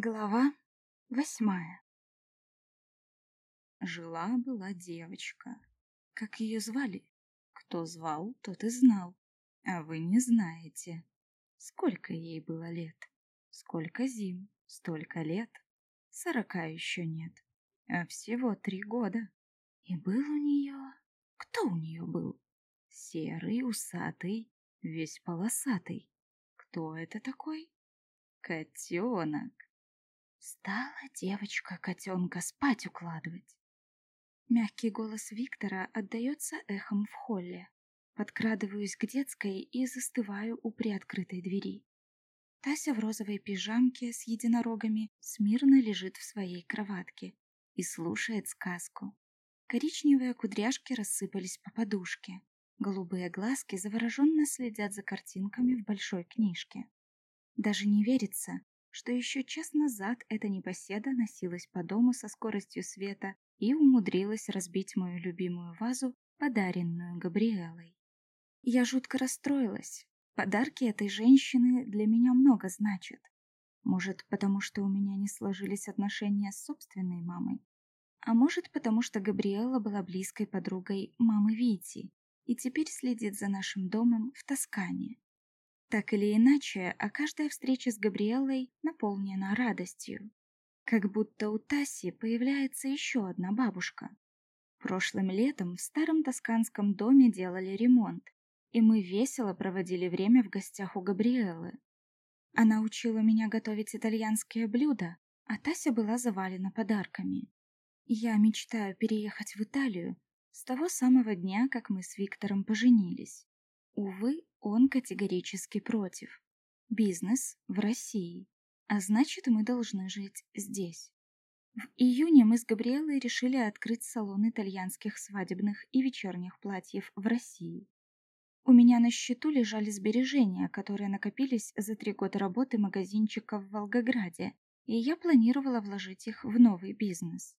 Глава восьмая Жила-была девочка. Как ее звали? Кто звал, тот и знал. А вы не знаете. Сколько ей было лет? Сколько зим? Столько лет? Сорока еще нет. А всего три года. И был у нее... Кто у нее был? Серый, усатый, весь полосатый. Кто это такой? Котенок. Стала девочка котенка спать укладывать. Мягкий голос Виктора отдается эхом в холле. Подкрадываюсь к детской и застываю у приоткрытой двери. Тася в розовой пижамке с единорогами смирно лежит в своей кроватке и слушает сказку. Коричневые кудряшки рассыпались по подушке. Голубые глазки завороженно следят за картинками в большой книжке. Даже не верится, что еще час назад эта непоседа носилась по дому со скоростью света и умудрилась разбить мою любимую вазу, подаренную Габриэлой. Я жутко расстроилась. Подарки этой женщины для меня много значат. Может, потому что у меня не сложились отношения с собственной мамой. А может, потому что Габриэла была близкой подругой мамы Вити и теперь следит за нашим домом в Тоскане. Так или иначе, а каждая встреча с Габриэлой наполнена радостью. Как будто у Таси появляется еще одна бабушка. Прошлым летом в старом тосканском доме делали ремонт, и мы весело проводили время в гостях у Габриэлы. Она учила меня готовить итальянские блюда, а Тася была завалена подарками. Я мечтаю переехать в Италию с того самого дня, как мы с Виктором поженились. Увы, он категорически против. Бизнес в России, а значит, мы должны жить здесь. В июне мы с Габриэлой решили открыть салон итальянских свадебных и вечерних платьев в России. У меня на счету лежали сбережения, которые накопились за три года работы магазинчика в Волгограде, и я планировала вложить их в новый бизнес.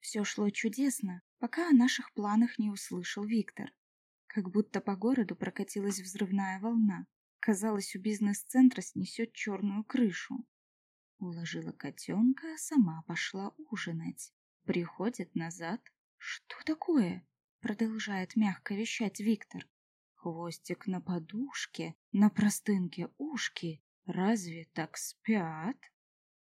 Все шло чудесно, пока о наших планах не услышал Виктор. Как будто по городу прокатилась взрывная волна. Казалось, у бизнес-центра снесет черную крышу. Уложила котенка, а сама пошла ужинать. Приходит назад. «Что такое?» Продолжает мягко вещать Виктор. Хвостик на подушке, на простынке ушки. Разве так спят?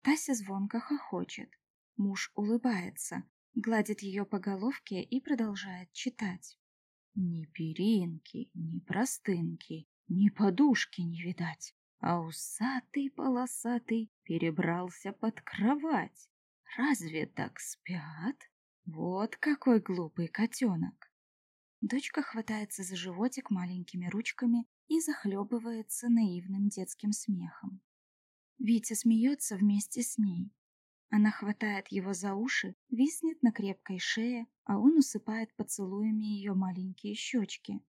Тася звонко хохочет. Муж улыбается, гладит ее по головке и продолжает читать. Ни перинки, ни простынки, ни подушки не видать, а усатый полосатый перебрался под кровать. Разве так спят? Вот какой глупый котенок. Дочка хватается за животик маленькими ручками и захлебывается наивным детским смехом. Витя смеется вместе с ней, она хватает его за уши, виснет на крепкой шее, а он усыпает поцелуями ее маленькие щечки.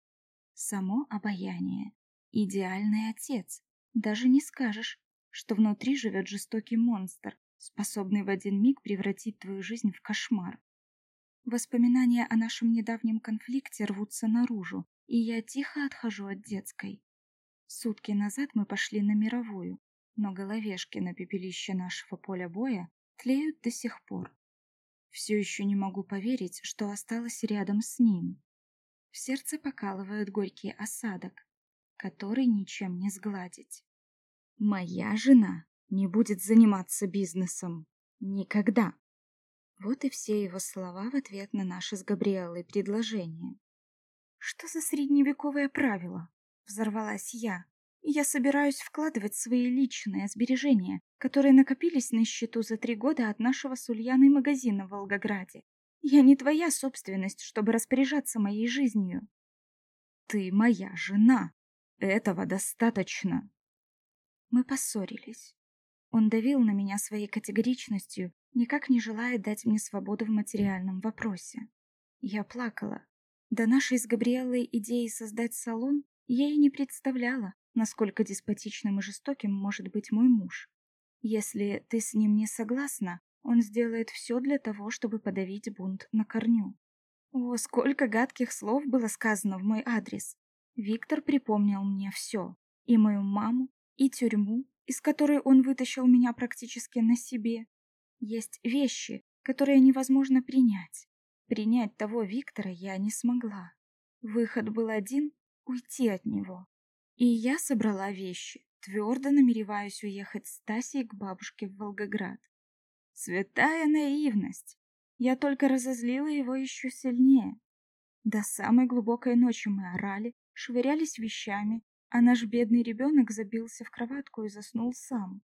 Само обаяние. Идеальный отец. Даже не скажешь, что внутри живет жестокий монстр, способный в один миг превратить твою жизнь в кошмар. Воспоминания о нашем недавнем конфликте рвутся наружу, и я тихо отхожу от детской. Сутки назад мы пошли на мировую, но головешки на пепелище нашего поля боя тлеют до сих пор. Все еще не могу поверить, что осталась рядом с ним. В сердце покалывает горький осадок, который ничем не сгладить. Моя жена не будет заниматься бизнесом. Никогда. Вот и все его слова в ответ на наши с Габриэлой предложения. «Что за средневековое правило?» — взорвалась я. Я собираюсь вкладывать свои личные сбережения, которые накопились на счету за три года от нашего с Ульяной магазина в Волгограде. Я не твоя собственность, чтобы распоряжаться моей жизнью. Ты моя жена. Этого достаточно. Мы поссорились. Он давил на меня своей категоричностью, никак не желая дать мне свободу в материальном вопросе. Я плакала. До нашей с Габриэлой идеи создать салон я и не представляла, насколько деспотичным и жестоким может быть мой муж. Если ты с ним не согласна, он сделает все для того, чтобы подавить бунт на корню. О, сколько гадких слов было сказано в мой адрес. Виктор припомнил мне все. И мою маму, и тюрьму, из которой он вытащил меня практически на себе. Есть вещи, которые невозможно принять. Принять того Виктора я не смогла. Выход был один — уйти от него. И я собрала вещи, твердо намереваюсь уехать с Тасей к бабушке в Волгоград. Святая наивность! Я только разозлила его еще сильнее. До самой глубокой ночи мы орали, швырялись вещами, а наш бедный ребенок забился в кроватку и заснул сам.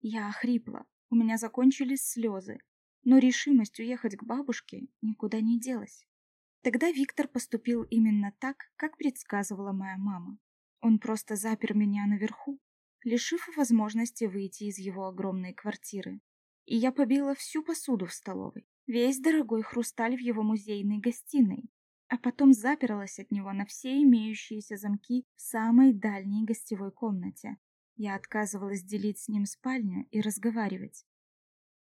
Я охрипла, у меня закончились слезы, но решимость уехать к бабушке никуда не делась. Тогда Виктор поступил именно так, как предсказывала моя мама. Он просто запер меня наверху, лишив возможности выйти из его огромной квартиры. И я побила всю посуду в столовой, весь дорогой хрусталь в его музейной гостиной, а потом заперлась от него на все имеющиеся замки в самой дальней гостевой комнате. Я отказывалась делить с ним спальню и разговаривать.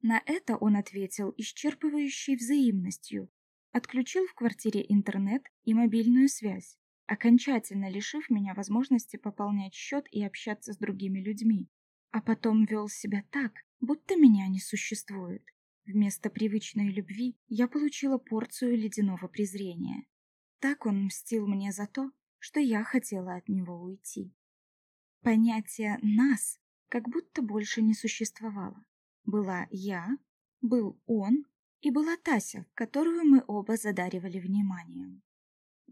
На это он ответил исчерпывающей взаимностью, отключил в квартире интернет и мобильную связь, окончательно лишив меня возможности пополнять счет и общаться с другими людьми. А потом вел себя так, будто меня не существует. Вместо привычной любви я получила порцию ледяного презрения. Так он мстил мне за то, что я хотела от него уйти. Понятие «нас» как будто больше не существовало. Была я, был он и была Тася, которую мы оба задаривали вниманием.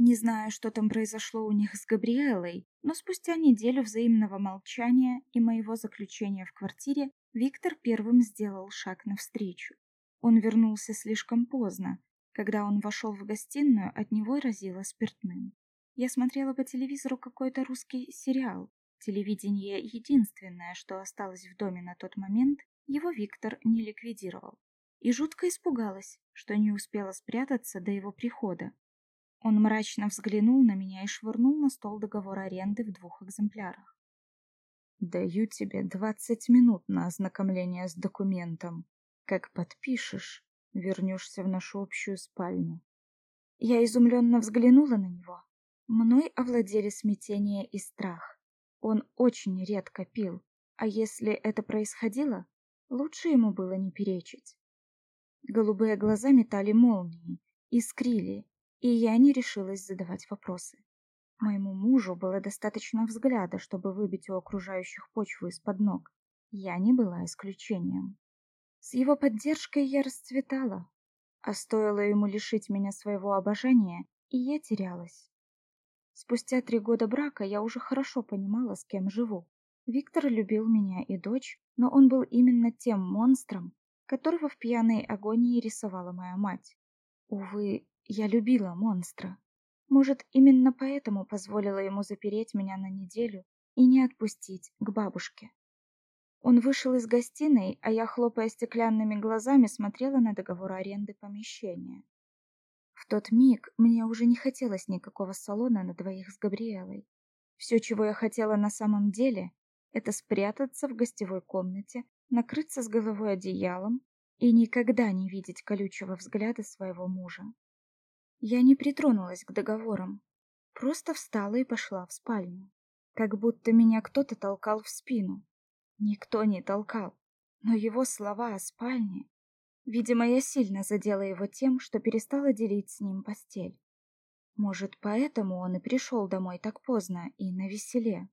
Не знаю, что там произошло у них с Габриэлой, но спустя неделю взаимного молчания и моего заключения в квартире Виктор первым сделал шаг навстречу. Он вернулся слишком поздно. Когда он вошел в гостиную, от него разило спиртным. Я смотрела по телевизору какой-то русский сериал. Телевидение единственное, что осталось в доме на тот момент, его Виктор не ликвидировал. И жутко испугалась, что не успела спрятаться до его прихода, он мрачно взглянул на меня и швырнул на стол договор аренды в двух экземплярах. «Даю тебе двадцать минут на ознакомление с документом. Как подпишешь, вернешься в нашу общую спальню». Я изумленно взглянула на него. Мной овладели смятение и страх. Он очень редко пил, а если это происходило, лучше ему было не перечить. Голубые глаза метали молнии, искрили, и я не решилась задавать вопросы. Моему мужу было достаточно взгляда, чтобы выбить у окружающих почву из-под ног. Я не была исключением. С его поддержкой я расцветала, а стоило ему лишить меня своего обожания, и я терялась. Спустя три года брака я уже хорошо понимала, с кем живу. Виктор любил меня и дочь, но он был именно тем монстром, которого в пьяной агонии рисовала моя мать. Увы, я любила монстра. Может, именно поэтому позволила ему запереть меня на неделю и не отпустить к бабушке. Он вышел из гостиной, а я, хлопая стеклянными глазами, смотрела на договор аренды помещения. В тот миг мне уже не хотелось никакого салона на двоих с Габриэлой. Все, чего я хотела на самом деле, это спрятаться в гостевой комнате, накрыться с головой одеялом и никогда не видеть колючего взгляда своего мужа. Я не притронулась к договорам, просто встала и пошла в спальню, как будто меня кто-то толкал в спину. Никто не толкал, но его слова о спальне... Видимо, я сильно задела его тем, что перестала делить с ним постель. Может, поэтому он и пришел домой так поздно и на веселе.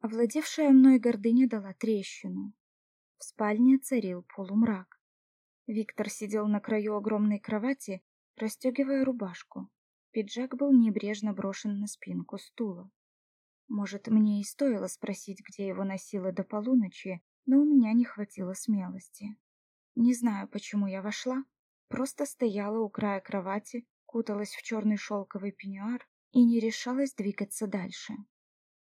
Овладевшая мной гордыня дала трещину. В спальне царил полумрак. Виктор сидел на краю огромной кровати расстегивая рубашку. Пиджак был небрежно брошен на спинку стула. Может, мне и стоило спросить, где его носило до полуночи, но у меня не хватило смелости. Не знаю, почему я вошла, просто стояла у края кровати, куталась в черный шелковый пеньюар и не решалась двигаться дальше.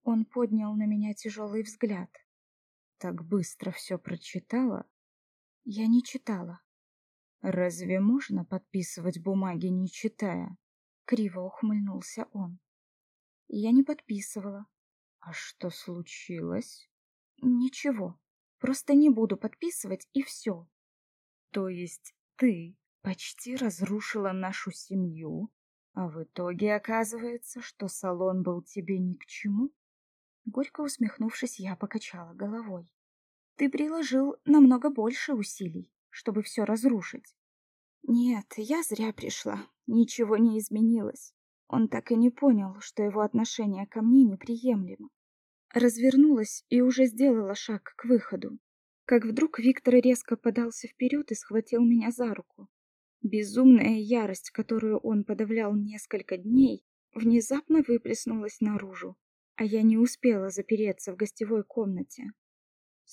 Он поднял на меня тяжелый взгляд. Так быстро все прочитала? Я не читала. Разве можно подписывать бумаги, не читая? Криво ухмыльнулся он. Я не подписывала. А что случилось? Ничего. Просто не буду подписывать и все. То есть ты почти разрушила нашу семью, а в итоге оказывается, что салон был тебе ни к чему? Горько усмехнувшись, я покачала головой. Ты приложил намного больше усилий, чтобы все разрушить. Нет, я зря пришла. Ничего не изменилось. Он так и не понял, что его отношение ко мне неприемлемо. Развернулась и уже сделала шаг к выходу, как вдруг Виктор резко подался вперед и схватил меня за руку. Безумная ярость, которую он подавлял несколько дней, внезапно выплеснулась наружу, а я не успела запереться в гостевой комнате.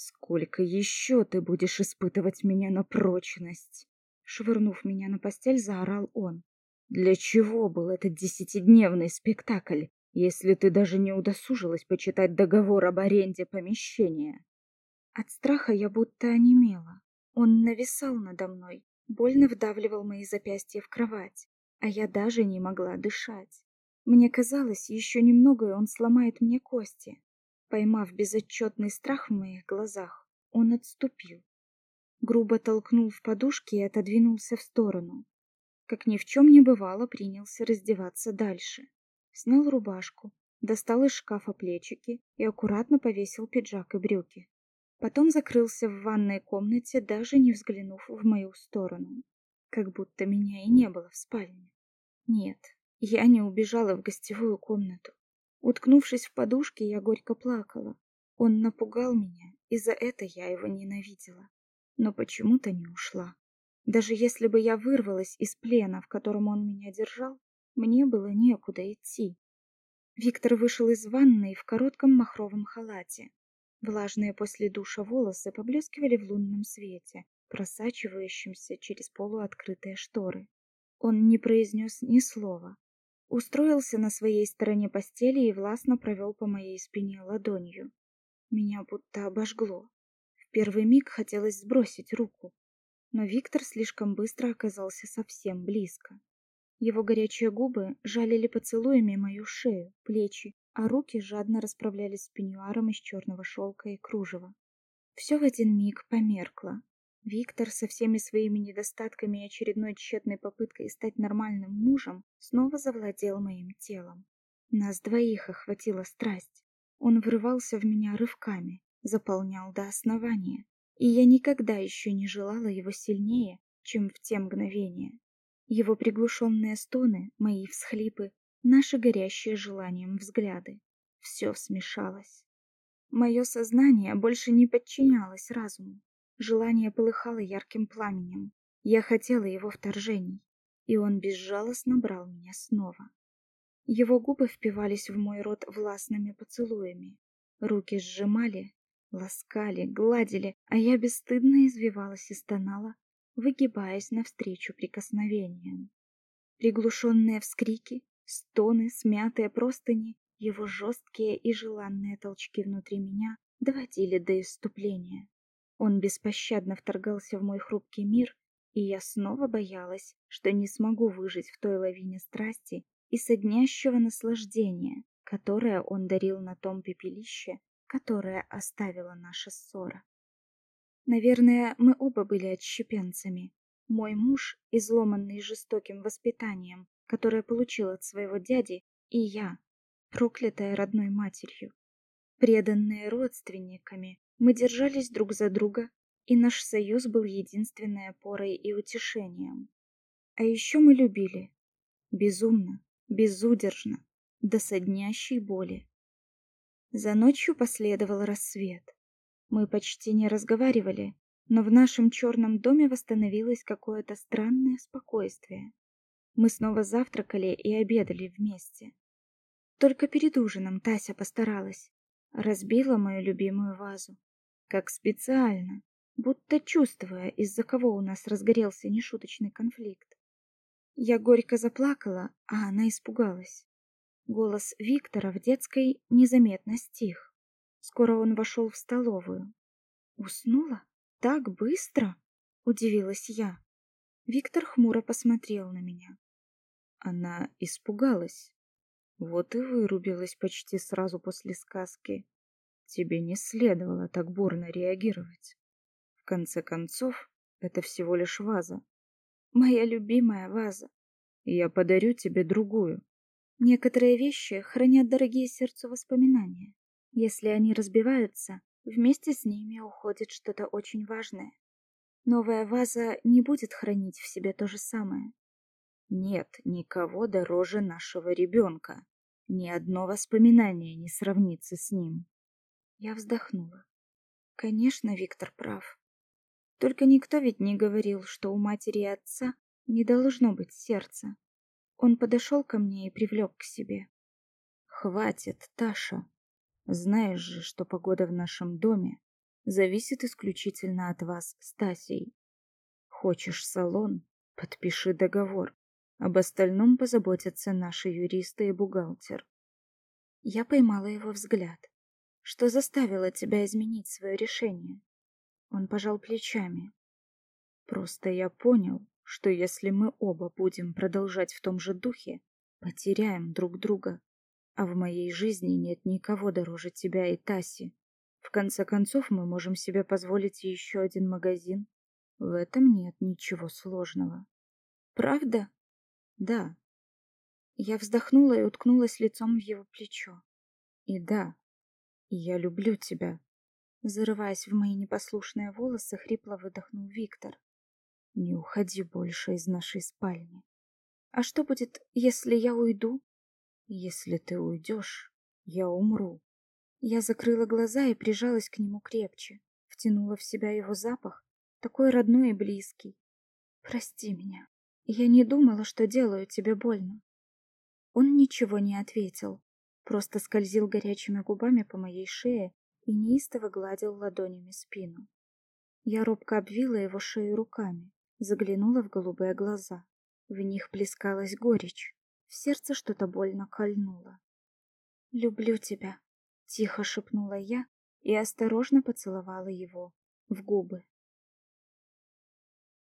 «Сколько еще ты будешь испытывать меня на прочность?» Швырнув меня на постель, заорал он. «Для чего был этот десятидневный спектакль, если ты даже не удосужилась почитать договор об аренде помещения?» От страха я будто онемела. Он нависал надо мной, больно вдавливал мои запястья в кровать, а я даже не могла дышать. Мне казалось, еще немного, и он сломает мне кости. Поймав безотчетный страх в моих глазах, он отступил. Грубо толкнул в подушки и отодвинулся в сторону. Как ни в чем не бывало, принялся раздеваться дальше. Снял рубашку, достал из шкафа плечики и аккуратно повесил пиджак и брюки. Потом закрылся в ванной комнате, даже не взглянув в мою сторону. Как будто меня и не было в спальне. Нет, я не убежала в гостевую комнату. Уткнувшись в подушки, я горько плакала. Он напугал меня, и за это я его ненавидела. Но почему-то не ушла. Даже если бы я вырвалась из плена, в котором он меня держал, мне было некуда идти. Виктор вышел из ванной в коротком махровом халате. Влажные после душа волосы поблескивали в лунном свете, просачивающемся через полуоткрытые шторы. Он не произнес ни слова. Устроился на своей стороне постели и властно провел по моей спине ладонью. Меня будто обожгло. В первый миг хотелось сбросить руку, но Виктор слишком быстро оказался совсем близко. Его горячие губы жалили поцелуями мою шею, плечи, а руки жадно расправлялись с пеньюаром из черного шелка и кружева. Все в один миг померкло. Виктор со всеми своими недостатками и очередной тщетной попыткой стать нормальным мужем снова завладел моим телом. Нас двоих охватила страсть. Он врывался в меня рывками, заполнял до основания, и я никогда еще не желала его сильнее, чем в те мгновения. Его приглушенные стоны, мои всхлипы, наши горящие желанием взгляды. Все смешалось. Мое сознание больше не подчинялось разуму. Желание полыхало ярким пламенем. Я хотела его вторжений, и он безжалостно брал меня снова. Его губы впивались в мой рот властными поцелуями. Руки сжимали, ласкали, гладили, а я бесстыдно извивалась и стонала, выгибаясь навстречу прикосновениям. Приглушенные вскрики, Стоны, смятые простыни, его жесткие и желанные толчки внутри меня доводили до исступления. Он беспощадно вторгался в мой хрупкий мир, и я снова боялась, что не смогу выжить в той лавине страсти и соднящего наслаждения, которое он дарил на том пепелище, которое оставила наша ссора. Наверное, мы оба были отщепенцами. Мой муж, изломанный жестоким воспитанием, которое получил от своего дяди, и я, проклятая родной матерью. Преданные родственниками, мы держались друг за друга, и наш союз был единственной опорой и утешением. А еще мы любили. Безумно, безудержно, до соднящей боли. За ночью последовал рассвет. Мы почти не разговаривали, но в нашем черном доме восстановилось какое-то странное спокойствие. Мы снова завтракали и обедали вместе. Только перед ужином Тася постаралась. Разбила мою любимую вазу. Как специально, будто чувствуя, из-за кого у нас разгорелся нешуточный конфликт. Я горько заплакала, а она испугалась. Голос Виктора в детской незаметно стих. Скоро он вошел в столовую. «Уснула? Так быстро?» — удивилась я. Виктор хмуро посмотрел на меня. Она испугалась. Вот и вырубилась почти сразу после сказки. Тебе не следовало так бурно реагировать. В конце концов, это всего лишь ваза. Моя любимая ваза. Я подарю тебе другую. Некоторые вещи хранят дорогие сердцу воспоминания. Если они разбиваются, Вместе с ними уходит что-то очень важное. Новая ваза не будет хранить в себе то же самое. Нет никого дороже нашего ребенка. Ни одно воспоминание не сравнится с ним. Я вздохнула. Конечно, Виктор прав. Только никто ведь не говорил, что у матери и отца не должно быть сердца. Он подошел ко мне и привлек к себе. Хватит, Таша. Знаешь же, что погода в нашем доме зависит исключительно от вас с Тасей. Хочешь салон? Подпиши договор. Об остальном позаботятся наши юристы и бухгалтер. Я поймала его взгляд. Что заставило тебя изменить свое решение? Он пожал плечами. Просто я понял, что если мы оба будем продолжать в том же духе, потеряем друг друга. А в моей жизни нет никого дороже тебя и Таси. В конце концов, мы можем себе позволить еще один магазин. В этом нет ничего сложного. Правда? Да. Я вздохнула и уткнулась лицом в его плечо. И да, я люблю тебя. Зарываясь в мои непослушные волосы, хрипло выдохнул Виктор. Не уходи больше из нашей спальни. А что будет, если я уйду? Если ты уйдешь, я умру. Я закрыла глаза и прижалась к нему крепче, втянула в себя его запах, такой родной и близкий. Прости меня. Я не думала, что делаю тебе больно. Он ничего не ответил, просто скользил горячими губами по моей шее и неистово гладил ладонями спину. Я робко обвила его шею руками, заглянула в голубые глаза. В них плескалась горечь, в сердце что-то больно кольнуло. «Люблю тебя», — тихо шепнула я и осторожно поцеловала его в губы.